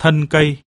thân cây.